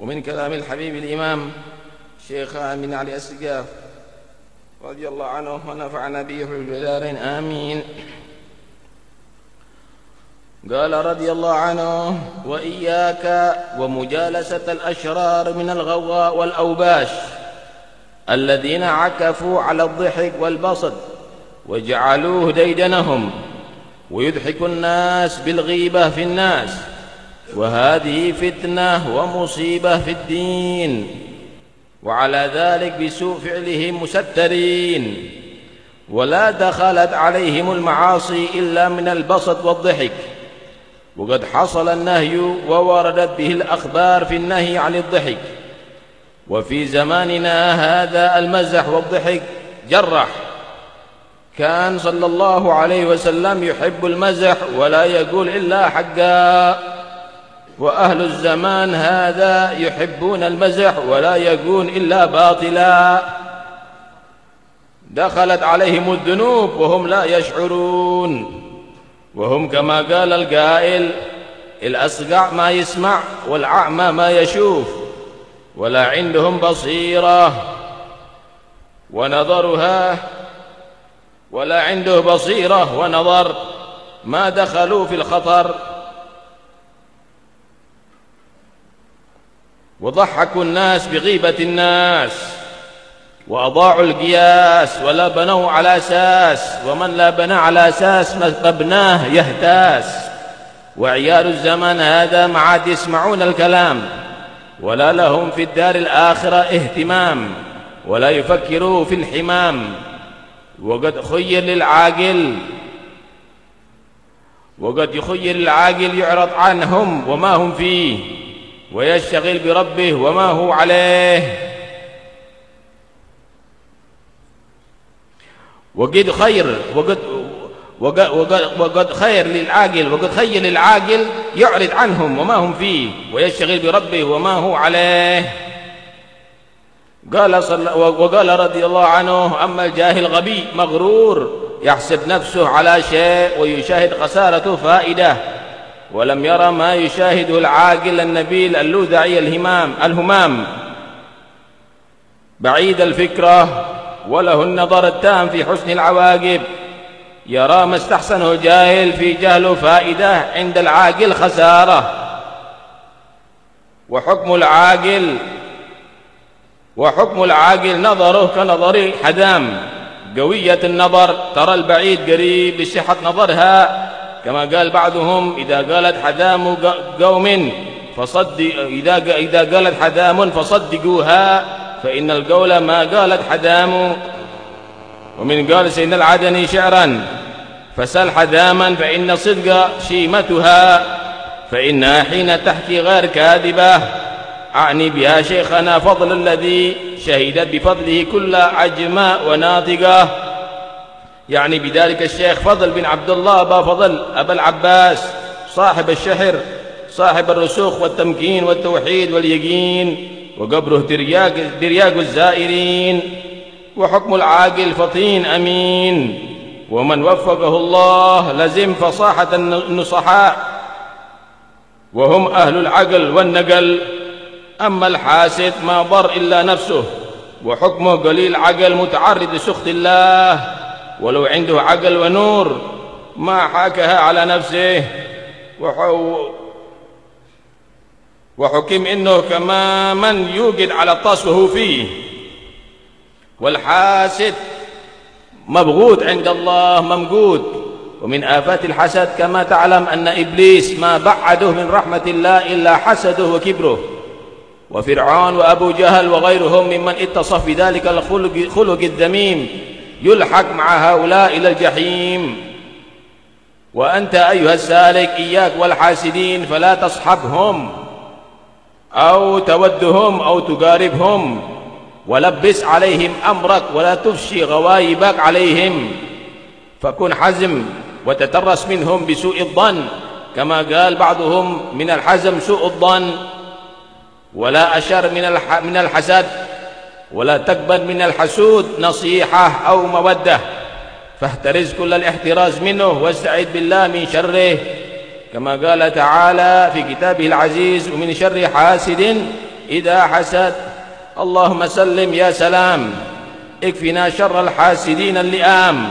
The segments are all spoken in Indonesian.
ومن كلام الحبيب الإمام شيخ أمين علي السقاف رضي الله عنه ونفعنا به في آمين. قال رضي الله عنه وإياك ومجالسة الأشرار من الغواء والأوباش الذين عكفوا على الضحك والبسط وجعلوه ديدنهم ويضحك الناس بالغيبة في الناس. وهذه فتنة ومصيبة في الدين. وعلى ذلك بسوء فعلهم مسترين ولا دخلت عليهم المعاصي إلا من البسط والضحك. وقد حصل النهي ووردت به الأخبار في النهي عن الضحك. وفي زماننا هذا المزح والضحك جرح. كان صلى الله عليه وسلم يحب المزح ولا يقول إلا حقا. وأهل الزمان هذا يحبون المزح ولا يقول إلا باطلا. دخلت عليهم الذنوب وهم لا يشعرون. وهم كما قال القائل الأصقع ما يسمع والأعمى ما يشوف ولا عندهم بصيرة. ونظرها ولا عنده بصيرة ونظر ما دخلوا في الخطر. وضحكوا الناس بغيبة الناس وأضاعوا القياس ولا بنوا على أساس ومن لا بنى على أساس مبناه يهتاس. وعيال الزمن هذا ما عاد يسمعون الكلام ولا لهم في الدار الآخرة اهتمام ولا يفكروا في الحمام. وقد خير للعاقل وقد يخير العاقل يعرض عنهم وما هم فيه. ويشتغل بربه وما هو عليه. وقد خير وقد وقد, وقد, خير للعاقل وقد خير للعاقل يعرض عنهم وما هم فيه ويشتغل بربه وما هو عليه. قال صلى وقال رضي الله عنه أما الجاهل غبي مغرور يحسب نفسه على شيء ويشاهد خسارته فائدة. ولم يرى ما يشاهده العاقل النبيل اللوذعي الهمام الهمام. بعيد الفكرة وله النظر التام في حسن العواقب. يرى ما استحسنه جاهل في جهله فائدة عند العاقل خسارة. وحكم العاقل وحكم العاقل نظره كنظر الحدام. قوية النظر ترى البعيد قريب لصحة نظرها. كما قال بعضهم إذا قالت حدام قوم فصد إذا إذا قالت حدام فصدقوها فإن القول ما قالت حدام ومن قال سيدنا العدني شعرا فسل حداما فإن صدق شيمتها فإنها حين تحكي غير كاذبة أعني بها شيخنا فضل الذي شهدت بفضله كل عجماء وناطقة. يعني بذلك الشيخ فضل بن عبد الله أبا فضل أبا العباس صاحب الشحر صاحب الرسوخ والتمكين والتوحيد واليقين وقبره درياق, درياق الزائرين وحكم العاقل فطين أمين. ومن وفقه الله لزم فصاحة النصحاء. وهم أهل العقل والنقل. أما الحاسد ما ضر إلا نفسه. وحكمه قليل عقل متعرض لسخط الله. ولو عنده عقل ونور ما حاكها على نفسه. وحكم إنه كما من يوجد على الطاس وهو فيه. والحاسد مبغوت عند الله ممقود ومن آفات الحسد كما تعلم أن إبليس ما بعده من رحمة الله إلا حسده وكبره. وفرعون وأبو جهل وغيرهم ممن اتصف بذلك الخلق الذميم. يلحق مع هؤلاء إلى الجحيم. وأنت أيها السالك إياك والحاسدين فلا تصحبهم أو تودهم أو تقاربهم. ولبس عليهم أمرك ولا تفشي غوايبك عليهم. فكن حزم وتترس منهم بسوء الظن كما قال بعضهم من الحزم سوء الظن. ولا أشر من الحسد ولا تقبل من الحسود نصيحة أو مودة. فاحترز كل الاحتراز منه واستعذ بالله من شره. كما قال تعالى في كتابه العزيز ومن شر حاسد إذا حسد. اللهم سلم يا سلام. اكفنا شر الحاسدين اللئام.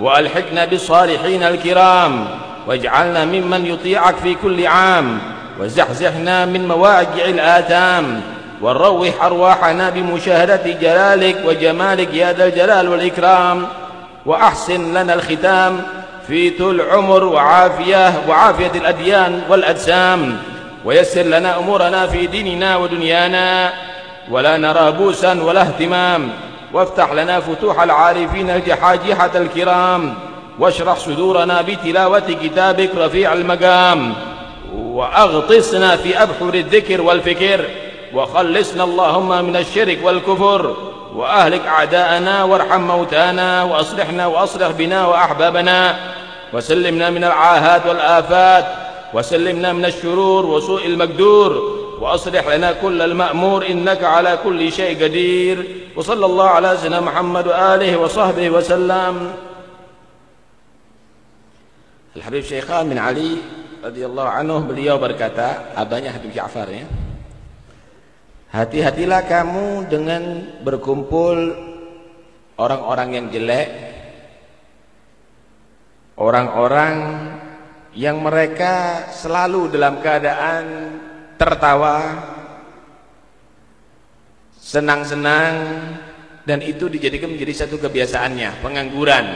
وألحقنا بالصالحين الكرام. واجعلنا ممن يطيعك في كل عام. وزحزحنا من مواجع الآثام. ونروح أرواحنا بمشاهدة جلالك وجمالك يا ذا الجلال والإكرام وأحسن لنا الختام في طول عمر وعافية وعافية الأديان والأجسام ويسر لنا أمورنا في ديننا ودنيانا ولا نرى بوسا ولا اهتمام وافتح لنا فتوح العارفين الجحاجحة الكرام واشرح صدورنا بتلاوة كتابك رفيع المقام وأغطسنا في أبحر الذكر والفكر وخلصنا اللهم من الشرك والكفر وأهلك أعداءنا وارحم موتانا وأصلحنا وأصلح بنا وأحبابنا وسلمنا من العاهات والآفات وسلمنا من الشرور وسوء المقدور وأصلح لنا كل المأمور إنك على كل شيء قدير وصلى الله على سيدنا محمد وآله وصحبه وسلم الحبيب شيخان من علي radhiyallahu anhu beliau berkata, abahnya Habib Ja'far ya. Hati-hatilah kamu dengan berkumpul orang-orang yang jelek, orang-orang yang mereka selalu dalam keadaan tertawa, senang-senang dan itu dijadikan menjadi satu kebiasaannya, pengangguran.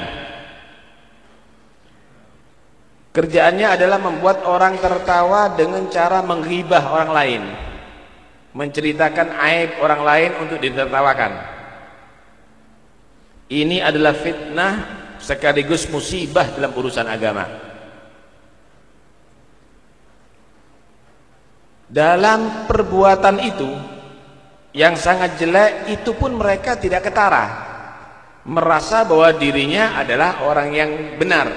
Kerjaannya adalah membuat orang tertawa dengan cara menghibah orang lain. Menceritakan aib orang lain untuk ditertawakan. Ini adalah fitnah sekaligus musibah dalam urusan agama. Dalam perbuatan itu yang sangat jelek itu pun mereka tidak ketara. Merasa bahwa dirinya adalah orang yang benar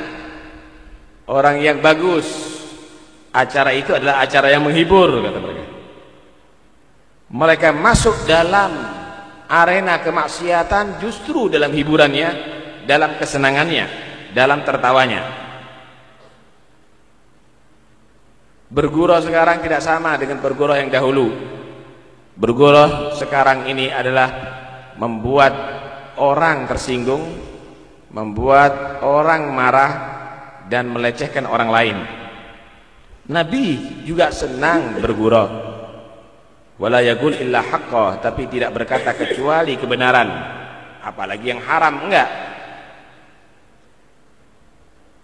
orang yang bagus acara itu adalah acara yang menghibur kata mereka mereka masuk dalam arena kemaksiatan justru dalam hiburannya dalam kesenangannya dalam tertawanya bergurau sekarang tidak sama dengan bergurau yang dahulu bergurau sekarang ini adalah membuat orang tersinggung membuat orang marah dan melecehkan orang lain. Nabi juga senang bergurau. Wala yaqul illa tapi tidak berkata kecuali kebenaran. Apalagi yang haram, enggak.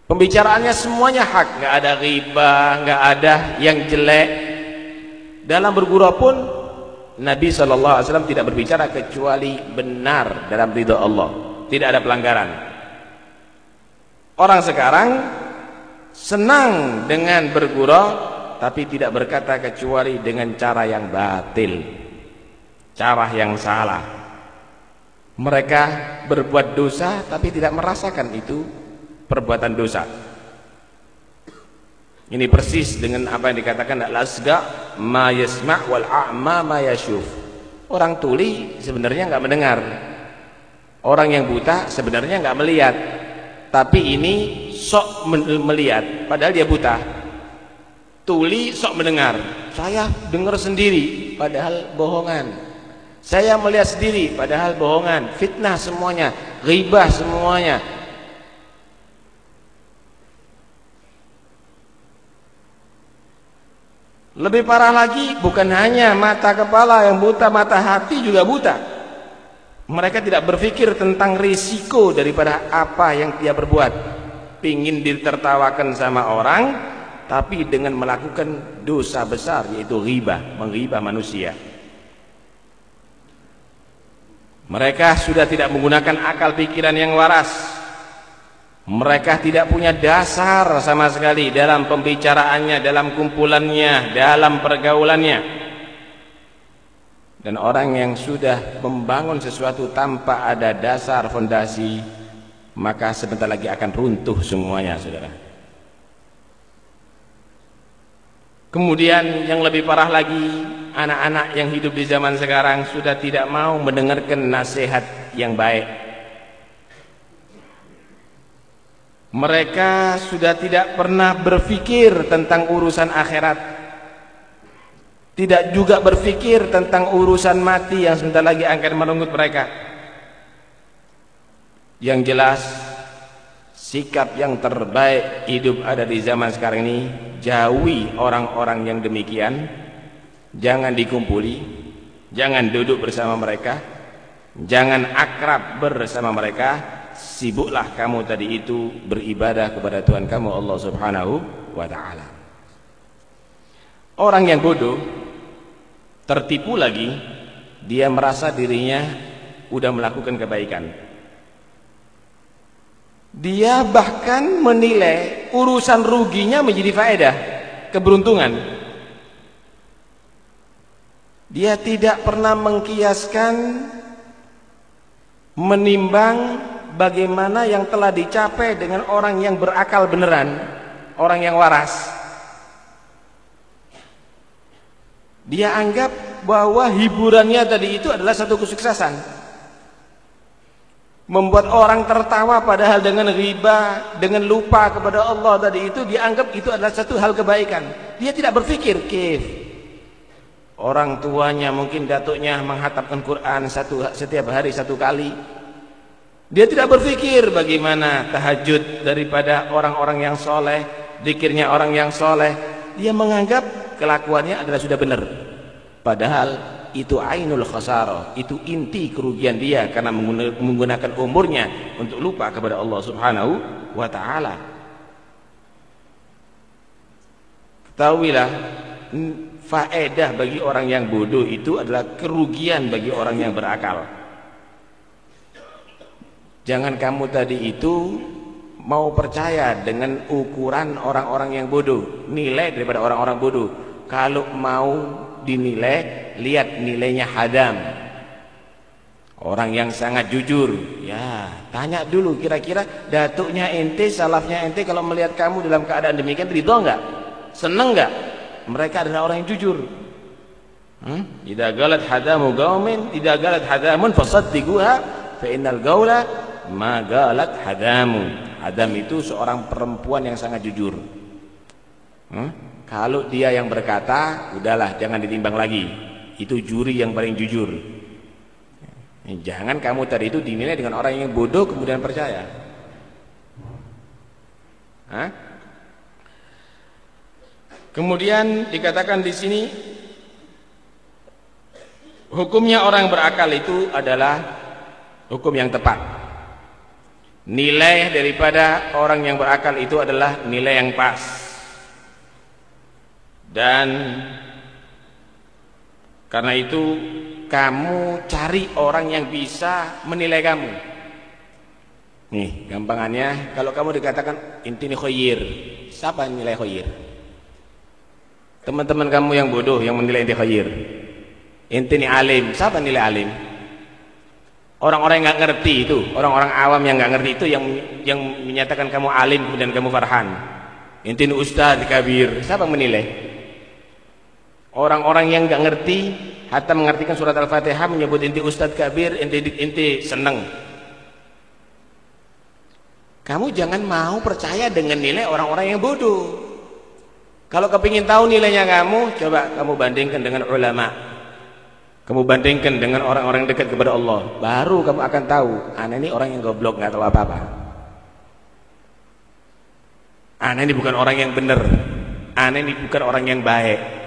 Pembicaraannya semuanya hak, enggak ada riba, enggak ada yang jelek. Dalam bergurau pun Nabi SAW tidak berbicara kecuali benar dalam ridha Allah. Tidak ada pelanggaran. Orang sekarang senang dengan bergurau tapi tidak berkata kecuali dengan cara yang batil. Cara yang salah. Mereka berbuat dosa tapi tidak merasakan itu perbuatan dosa. Ini persis dengan apa yang dikatakan lasga ma yasma' wal a'ma ma yashuf. Orang tuli sebenarnya enggak mendengar. Orang yang buta sebenarnya enggak melihat tapi ini sok melihat padahal dia buta tuli sok mendengar. Saya dengar sendiri padahal bohongan. Saya melihat sendiri padahal bohongan. Fitnah semuanya ribah semuanya. Lebih parah lagi bukan hanya mata kepala yang buta mata hati juga buta. Mereka tidak berpikir tentang risiko daripada apa yang dia berbuat. Pingin ditertawakan sama orang, tapi dengan melakukan dosa besar yaitu riba, mengriba manusia. Mereka sudah tidak menggunakan akal pikiran yang waras. Mereka tidak punya dasar sama sekali dalam pembicaraannya, dalam kumpulannya, dalam pergaulannya. Dan orang yang sudah membangun sesuatu tanpa ada dasar fondasi maka sebentar lagi akan runtuh semuanya saudara. Kemudian yang lebih parah lagi anak-anak yang hidup di zaman sekarang sudah tidak mau mendengarkan nasihat yang baik. Mereka sudah tidak pernah berpikir tentang urusan akhirat Tidak juga berfikir tentang urusan mati yang sebentar lagi akan merenggut mereka. Yang jelas sikap yang terbaik hidup ada di zaman sekarang ini jauhi orang-orang yang demikian. Jangan dikumpuli, jangan duduk bersama mereka, jangan akrab bersama mereka. Sibuklah kamu tadi itu beribadah kepada Tuhan kamu Allah Subhanahu wa taala. Orang yang bodoh tertipu lagi dia merasa dirinya sudah melakukan kebaikan dia bahkan menilai urusan ruginya menjadi faedah keberuntungan dia tidak pernah mengkiaskan menimbang bagaimana yang telah dicapai dengan orang yang berakal beneran orang yang waras Dia anggap bahwa hiburannya tadi itu adalah satu kesuksesan. Membuat orang tertawa padahal dengan riba, dengan lupa kepada Allah tadi itu dianggap itu adalah satu hal kebaikan. Dia tidak berpikir, kif. Orang tuanya mungkin datuknya menghatapkan Quran satu setiap hari satu kali. Dia tidak berpikir bagaimana tahajud daripada orang-orang yang soleh, dikirnya orang yang soleh. Dia menganggap kelakuannya adalah sudah benar padahal itu ainul khasarah itu inti kerugian dia karena menggunakan umurnya untuk lupa kepada Allah Subhanahu wa taala. Ketahuilah faedah bagi orang yang bodoh itu adalah kerugian bagi orang yang berakal. Jangan kamu tadi itu mau percaya dengan ukuran orang-orang yang bodoh nilai daripada orang-orang bodoh kalau mau dinilai lihat nilainya hadam. Orang yang sangat jujur. Ya tanya dulu kira-kira datuknya ente salafnya ente kalau melihat kamu dalam keadaan demikian ridho enggak seneng enggak mereka adalah orang yang jujur. Hmm? idza galat hadamu gaumin idza galat hadamun fasaddiquha fa gaula ma galat hadamu. Hadam itu seorang perempuan yang sangat jujur. Hmm? Kalau dia yang berkata, udahlah jangan ditimbang lagi. Itu juri yang paling jujur. Jangan kamu tadi itu dinilai dengan orang yang bodoh kemudian percaya. Hah? Kemudian dikatakan di sini hukumnya orang berakal itu adalah hukum yang tepat. Nilai daripada orang yang berakal itu adalah nilai yang pas dan karena itu kamu cari orang yang bisa menilai kamu. Nih gampangannya kalau kamu dikatakan intini khoyir siapa yang nilai khoyir teman-teman kamu yang bodoh yang menilai inti khoyir intini alim. Siapa yang nilai alim? Orang-orang yang nggak ngerti itu orang-orang awam yang nggak ngerti itu yang yang menyatakan kamu alim kemudian kamu farhan. Intini ustadz kabir. Siapa yang menilai Orang-orang yang nggak ngerti hatta mengartikan surat Al-Fatihah menyebut inti Ustadz Kabir, inti inti seneng. Kamu jangan mau percaya dengan nilai orang-orang yang bodoh. Kalau kepingin tahu nilainya kamu, coba kamu bandingkan dengan ulama. Kamu bandingkan dengan orang-orang dekat kepada Allah. Baru kamu akan tahu, anak ini orang yang goblok nggak tahu apa-apa. Anak ini bukan orang yang benar. Anak ini bukan orang yang baik.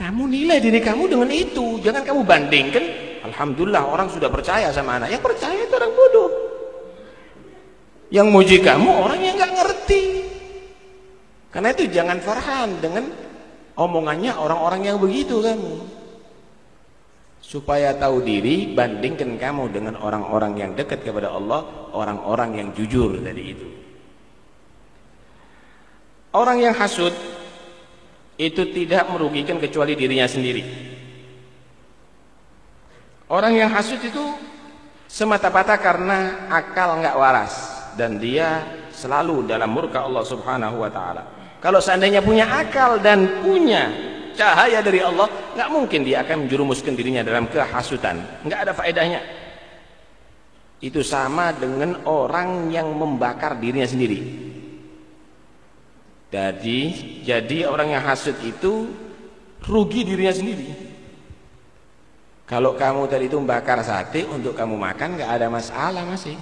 Kamu nilai diri kamu dengan itu. Jangan kamu bandingkan. Alhamdulillah orang sudah percaya sama anak. Yang percaya itu orang bodoh. Yang muji kamu orang yang nggak ngerti. Karena itu jangan farhan dengan omongannya orang-orang yang begitu kamu. Supaya tahu diri, bandingkan kamu dengan orang-orang yang dekat kepada Allah, orang-orang yang jujur tadi itu. Orang yang hasud itu tidak merugikan kecuali dirinya sendiri. Orang yang hasut itu semata-mata karena akal nggak waras dan dia selalu dalam murka Allah Subhanahu wa taala. Kalau seandainya punya akal dan punya cahaya dari Allah, nggak mungkin dia akan menjerumuskan dirinya dalam kehasutan. nggak ada faedahnya. Itu sama dengan orang yang membakar dirinya sendiri. Jadi jadi orang yang hasud itu rugi dirinya sendiri. Kalau kamu tadi itu bakar sate untuk kamu makan nggak ada masalah masih.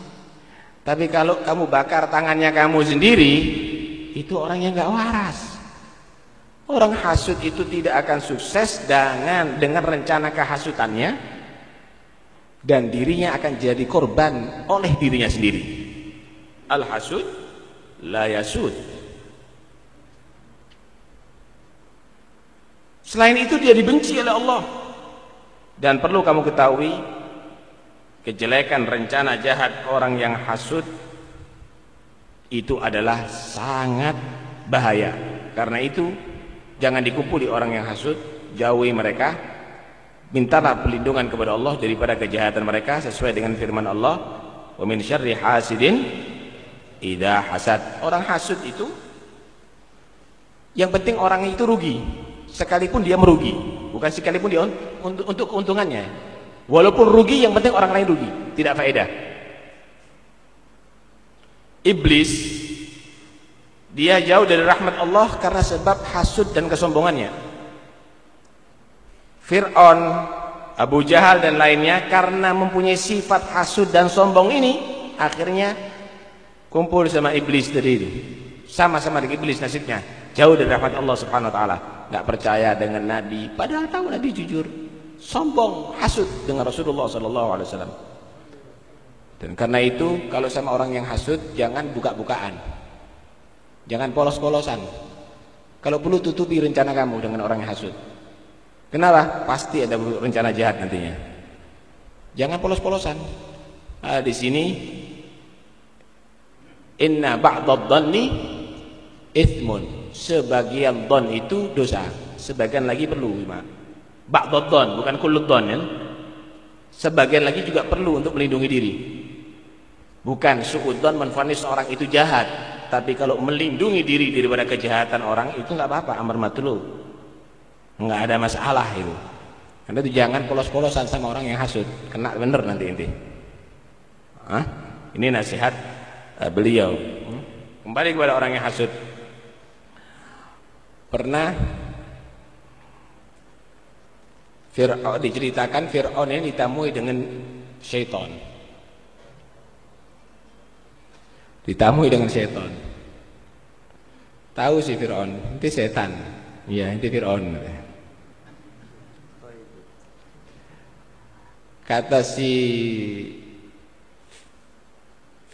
Tapi kalau kamu bakar tangannya kamu sendiri, itu orang yang nggak waras. Orang hasut itu tidak akan sukses dengan dengan rencana kehasutannya dan dirinya akan jadi korban oleh dirinya sendiri. Al hasud la yasud. Selain itu dia dibenci oleh Allah. Dan perlu kamu ketahui kejelekan rencana jahat orang yang hasud itu adalah sangat bahaya. Karena itu jangan dikumpuli orang yang hasud, jauhi mereka. Mintalah perlindungan kepada Allah daripada kejahatan mereka sesuai dengan firman Allah, "Wa min syarri hasidin idza hasad." Orang hasud itu yang penting orang itu rugi sekalipun dia merugi. Bukan sekalipun dia untuk, untuk keuntungannya. Walaupun rugi yang penting orang lain rugi. Tidak faedah. Iblis dia jauh dari rahmat Allah karena sebab hasud dan kesombongannya. Fir'aun Abu Jahal dan lainnya karena mempunyai sifat hasud dan sombong ini akhirnya kumpul sama iblis tadi itu. Sama-sama dengan iblis nasibnya. Jauh dari rahmat Allah subhanahu wa ta'ala nggak percaya dengan Nabi. Padahal tahu Nabi jujur. Sombong hasud dengan Rasulullah sallallahu alaihi wasallam. Dan karena itu kalau sama orang yang hasud jangan buka-bukaan. Jangan polos-polosan. Kalau perlu tutupi rencana kamu dengan orang yang hasud kenapa pasti ada rencana jahat nantinya. Jangan polos-polosan. Nah, di sini inna ba'dad dhanni ithmun sebagian don itu dosa. Sebagian lagi perlu ba'dad don bukan kullud don ya. Sebagian lagi juga perlu untuk melindungi diri. Bukan suudon menfonis orang itu jahat tapi kalau melindungi diri daripada kejahatan orang itu nggak apa-apa amar matlub. Nggak ada masalah itu. Karena itu jangan polos-polosan sama orang yang hasut kena bener nanti inti. Hah? ini nasihat uh, beliau. Hmm? kembali kepada orang yang hasut Pernah Fir'aun diceritakan Fir'aun ini ditamui dengan syaitan. Ditamui dengan syaitan. Tahu si Fir'aun, itu setan. Iya, itu Fir'aun. Kata si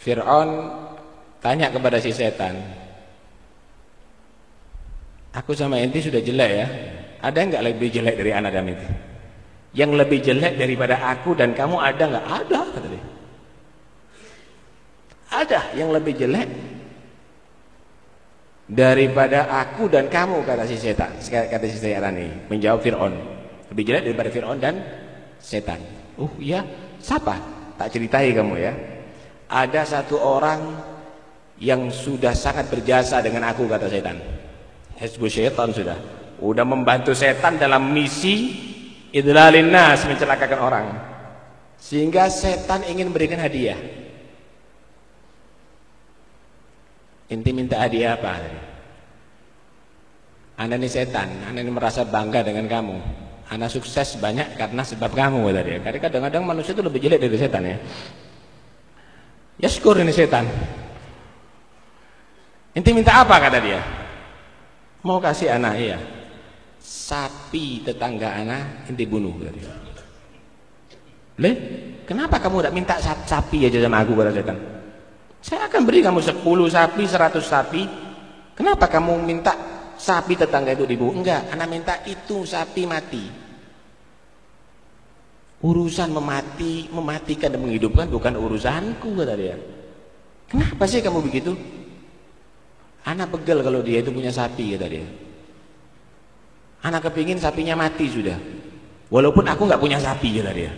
Fir'aun tanya kepada si setan, Aku sama enti sudah jelek ya. Ada nggak lebih jelek dari anak dan itu? Yang lebih jelek daripada aku dan kamu ada nggak? Ada kata dia. Ada yang lebih jelek daripada aku dan kamu kata si setan. Kata si setan ini menjawab Fir'aun. Lebih jelek daripada Fir'aun dan setan. Uh iya, siapa? Tak ceritai kamu ya. Ada satu orang yang sudah sangat berjasa dengan aku kata setan. Hezbollah syaitan sudah. Udah membantu setan dalam misi idlalin nas mencelakakan orang. Sehingga setan ingin berikan hadiah. Inti minta hadiah apa? Anda ini setan anda ini merasa bangga dengan kamu. Anda sukses banyak karena sebab kamu kata dia. Karena kadang-kadang manusia itu lebih jelek dari setan ya. Ya syukur ini setan. Inti minta apa kata dia Mau kasih anak iya. Sapi tetangga anak inti bunuh tadi. Le, kenapa kamu tidak minta sapi aja sama aku kata setan? Saya akan beri kamu 10 sapi, 100 sapi. Kenapa kamu minta sapi tetangga itu dibunuh? Enggak, anak minta itu sapi mati. Urusan memati, mematikan dan menghidupkan bukan urusanku kata dia. Kenapa sih kamu begitu? Anak pegel kalau dia itu punya sapi kata dia. Anak kepingin sapinya mati sudah. Walaupun aku nggak punya sapi kata dia.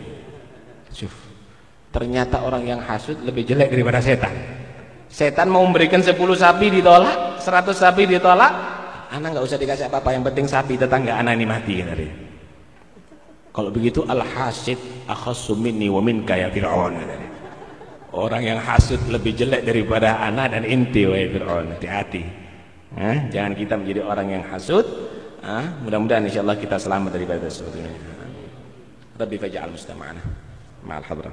Syuf. Ternyata orang yang hasut lebih jelek daripada setan. Setan mau memberikan 10 sapi ditolak, 100 sapi ditolak. Anak nggak usah dikasih apa-apa, yang penting sapi tetangga anak ini mati kata dia. Kalau begitu al-hasid akhassu minni wa minka ya Fir'aun. Orang yang hasut lebih jelek daripada anak dan inti wahai Fir'aun. Hati-hati. Eh, jangan kita menjadi orang yang hasut Ah, mudah-mudahan insyaallah kita selamat daripada sesuatu ini. Rabbi faj'al mustama'ana ma'al hadra.